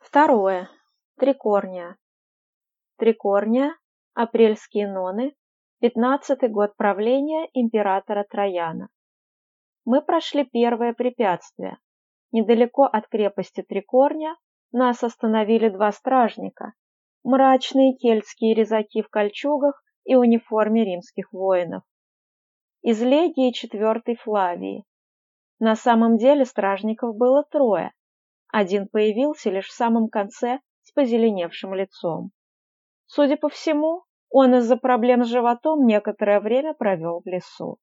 Второе. Трикорния. Трикорния, апрельские ноны, пятнадцатый год правления императора Трояна. Мы прошли первое препятствие. Недалеко от крепости Трикорня нас остановили два стражника, мрачные кельтские резаки в кольчугах и униформе римских воинов. Из легии четвертой Флавии. На самом деле стражников было трое, один появился лишь в самом конце с позеленевшим лицом. Судя по всему, он из-за проблем с животом некоторое время провел в лесу.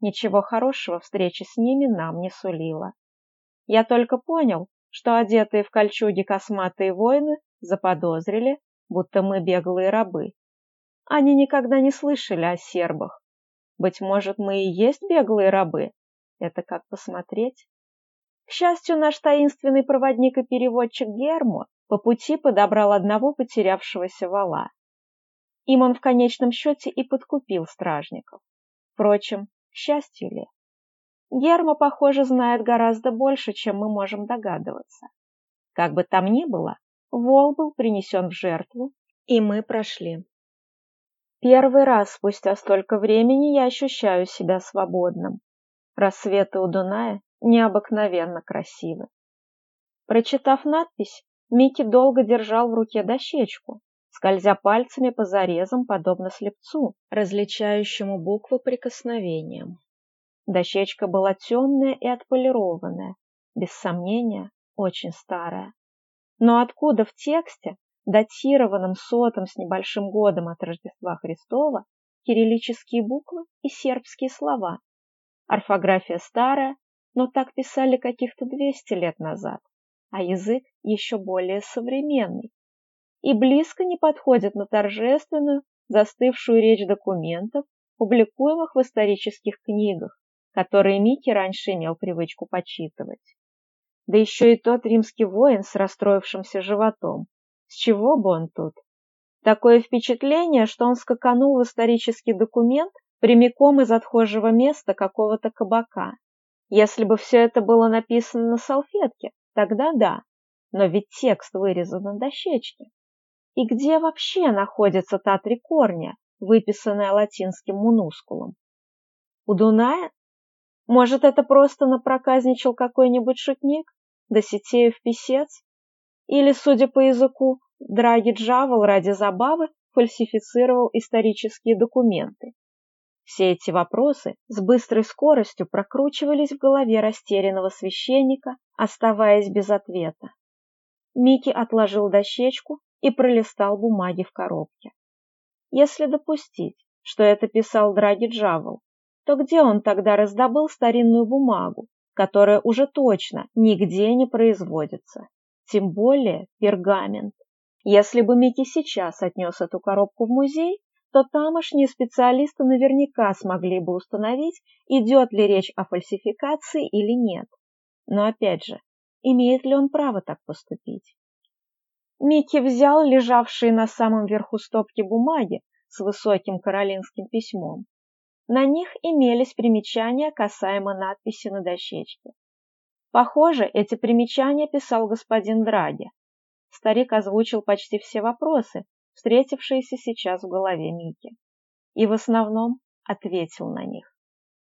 Ничего хорошего встречи с ними нам не сулило. Я только понял, что одетые в кольчуги косматые воины заподозрили, будто мы беглые рабы. Они никогда не слышали о сербах. Быть может, мы и есть беглые рабы? Это как посмотреть. К счастью, наш таинственный проводник и переводчик Гермо по пути подобрал одного потерявшегося вала. Им он в конечном счете и подкупил стражников. Впрочем, к счастью ли? Герма, похоже, знает гораздо больше, чем мы можем догадываться. Как бы там ни было, вол был принесен в жертву, и мы прошли. Первый раз спустя столько времени я ощущаю себя свободным. Рассветы у Дуная необыкновенно красивы. Прочитав надпись, Микки долго держал в руке дощечку, скользя пальцами по зарезам, подобно слепцу, различающему буквы прикосновением. Дощечка была темная и отполированная, без сомнения, очень старая. Но откуда в тексте, датированном сотом с небольшим годом от Рождества Христова, кириллические буквы и сербские слова? Орфография старая, но так писали каких-то 200 лет назад, а язык еще более современный и близко не подходит на торжественную, застывшую речь документов, публикуемых в исторических книгах, которые Микки раньше имел привычку почитывать. Да еще и тот римский воин с расстроившимся животом. С чего бы он тут? Такое впечатление, что он скаканул в исторический документ прямиком из отхожего места какого-то кабака. Если бы все это было написано на салфетке, тогда да, но ведь текст вырезан на дощечке. И где вообще находится та трикорня, выписанная латинским мунускулом? У Дуная? Может, это просто напроказничал какой-нибудь шутник, Доситеев писец? Или, судя по языку, Драги Джавел ради забавы фальсифицировал исторические документы? Все эти вопросы с быстрой скоростью прокручивались в голове растерянного священника, оставаясь без ответа. Микки отложил дощечку и пролистал бумаги в коробке. Если допустить, что это писал Драги Джавел, то где он тогда раздобыл старинную бумагу, которая уже точно нигде не производится, тем более пергамент? Если бы Микки сейчас отнес эту коробку в музей, что тамошние специалисты наверняка смогли бы установить, идет ли речь о фальсификации или нет. Но опять же, имеет ли он право так поступить? Микки взял лежавшие на самом верху стопки бумаги с высоким каролинским письмом. На них имелись примечания касаемо надписи на дощечке. Похоже, эти примечания писал господин Драги. Старик озвучил почти все вопросы, встретившиеся сейчас в голове Мики, и в основном ответил на них.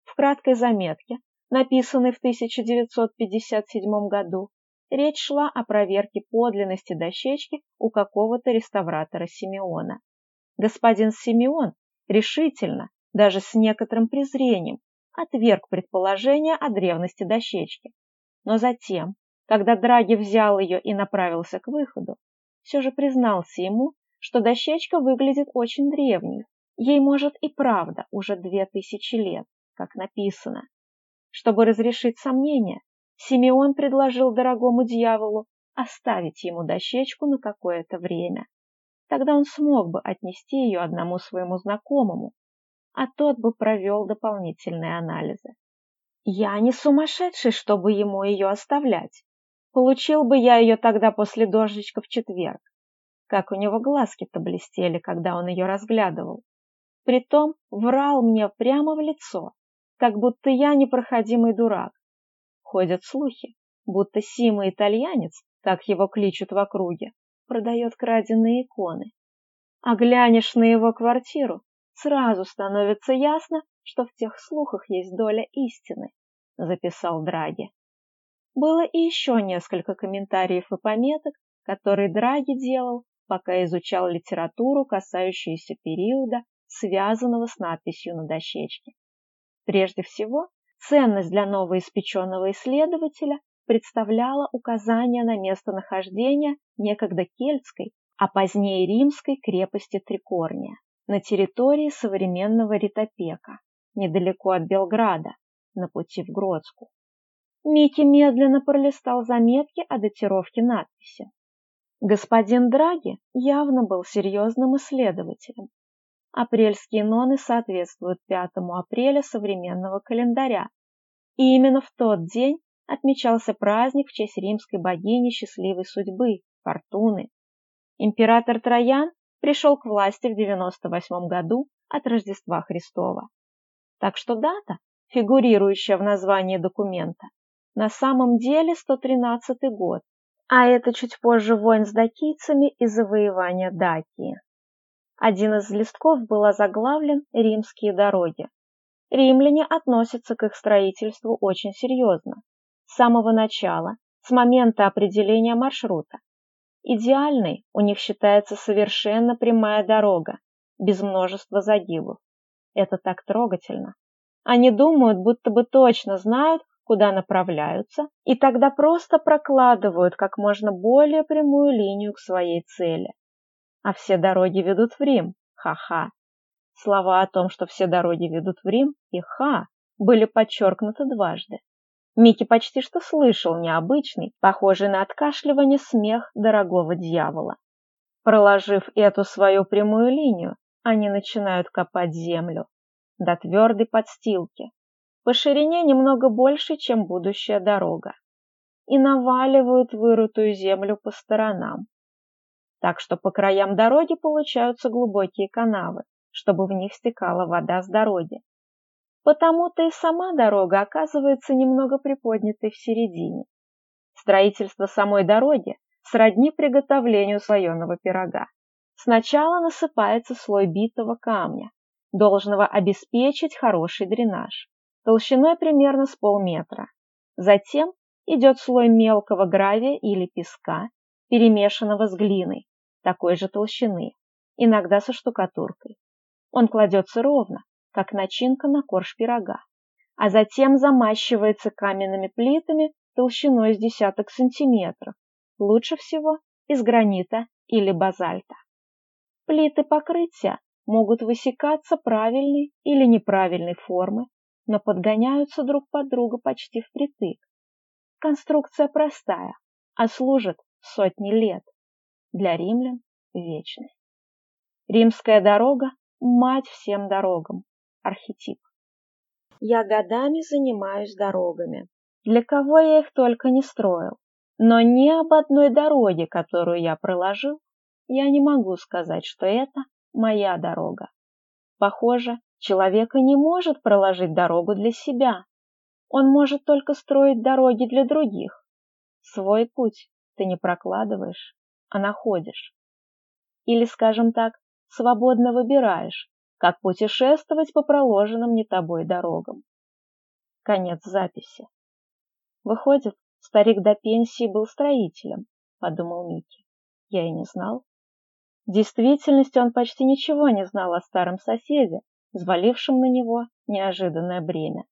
В краткой заметке, написанной в 1957 году, речь шла о проверке подлинности дощечки у какого-то реставратора Симеона. Господин Симеон решительно, даже с некоторым презрением, отверг предположение о древности дощечки. Но затем, когда Драги взял ее и направился к выходу, все же признался ему, что дощечка выглядит очень древней. Ей может и правда уже две тысячи лет, как написано. Чтобы разрешить сомнения, Симеон предложил дорогому дьяволу оставить ему дощечку на какое-то время. Тогда он смог бы отнести ее одному своему знакомому, а тот бы провел дополнительные анализы. Я не сумасшедший, чтобы ему ее оставлять. Получил бы я ее тогда после дождичка в четверг как у него глазки-то блестели, когда он ее разглядывал. Притом врал мне прямо в лицо, как будто я непроходимый дурак. Ходят слухи, будто Сима итальянец, так его кличут в округе, продает краденые иконы. А глянешь на его квартиру, сразу становится ясно, что в тех слухах есть доля истины, записал Драги. Было и еще несколько комментариев и пометок, которые Драги делал пока изучал литературу, касающуюся периода, связанного с надписью на дощечке. Прежде всего, ценность для новоиспеченного исследователя представляла указание на местонахождение некогда кельтской, а позднее римской крепости Трикорния на территории современного Ритопека, недалеко от Белграда, на пути в Гродску. Микки медленно пролистал заметки о датировке надписи. Господин Драги явно был серьезным исследователем. Апрельские ноны соответствуют 5 апреля современного календаря, и именно в тот день отмечался праздник в честь римской богини счастливой судьбы, Фортуны. Император Троян пришел к власти в 98 году от Рождества Христова. Так что дата, фигурирующая в названии документа, на самом деле 113 год, а это чуть позже войн с дакийцами и завоевания Дакии. Один из листков был озаглавлен «Римские дороги». Римляне относятся к их строительству очень серьезно. С самого начала, с момента определения маршрута. Идеальной у них считается совершенно прямая дорога, без множества загибов. Это так трогательно. Они думают, будто бы точно знают, куда направляются, и тогда просто прокладывают как можно более прямую линию к своей цели. А все дороги ведут в Рим, ха-ха. Слова о том, что все дороги ведут в Рим и ха, были подчеркнуты дважды. Микки почти что слышал необычный, похожий на откашливание смех дорогого дьявола. Проложив эту свою прямую линию, они начинают копать землю до твердой подстилки, по ширине немного больше, чем будущая дорога, и наваливают вырытую землю по сторонам. Так что по краям дороги получаются глубокие канавы, чтобы в них стекала вода с дороги. Потому-то и сама дорога оказывается немного приподнятой в середине. Строительство самой дороги сродни приготовлению слоеного пирога. Сначала насыпается слой битого камня, должного обеспечить хороший дренаж толщиной примерно с полметра. Затем идет слой мелкого гравия или песка, перемешанного с глиной, такой же толщины, иногда со штукатуркой. Он кладется ровно, как начинка на корж пирога, а затем замащивается каменными плитами толщиной с десяток сантиметров, лучше всего из гранита или базальта. Плиты покрытия могут высекаться правильной или неправильной формы но подгоняются друг под друга почти впритык. Конструкция простая, а служит сотни лет. Для римлян – вечность. Римская дорога – мать всем дорогам. Архетип. Я годами занимаюсь дорогами. Для кого я их только не строил. Но ни об одной дороге, которую я проложил, я не могу сказать, что это моя дорога. Похоже, Человека не может проложить дорогу для себя. Он может только строить дороги для других. Свой путь ты не прокладываешь, а находишь. Или, скажем так, свободно выбираешь, как путешествовать по проложенным не тобой дорогам. Конец записи. Выходит, старик до пенсии был строителем, подумал Микки. Я и не знал. В действительности он почти ничего не знал о старом соседе, взвалившим на него неожиданное бремя.